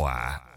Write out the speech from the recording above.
why.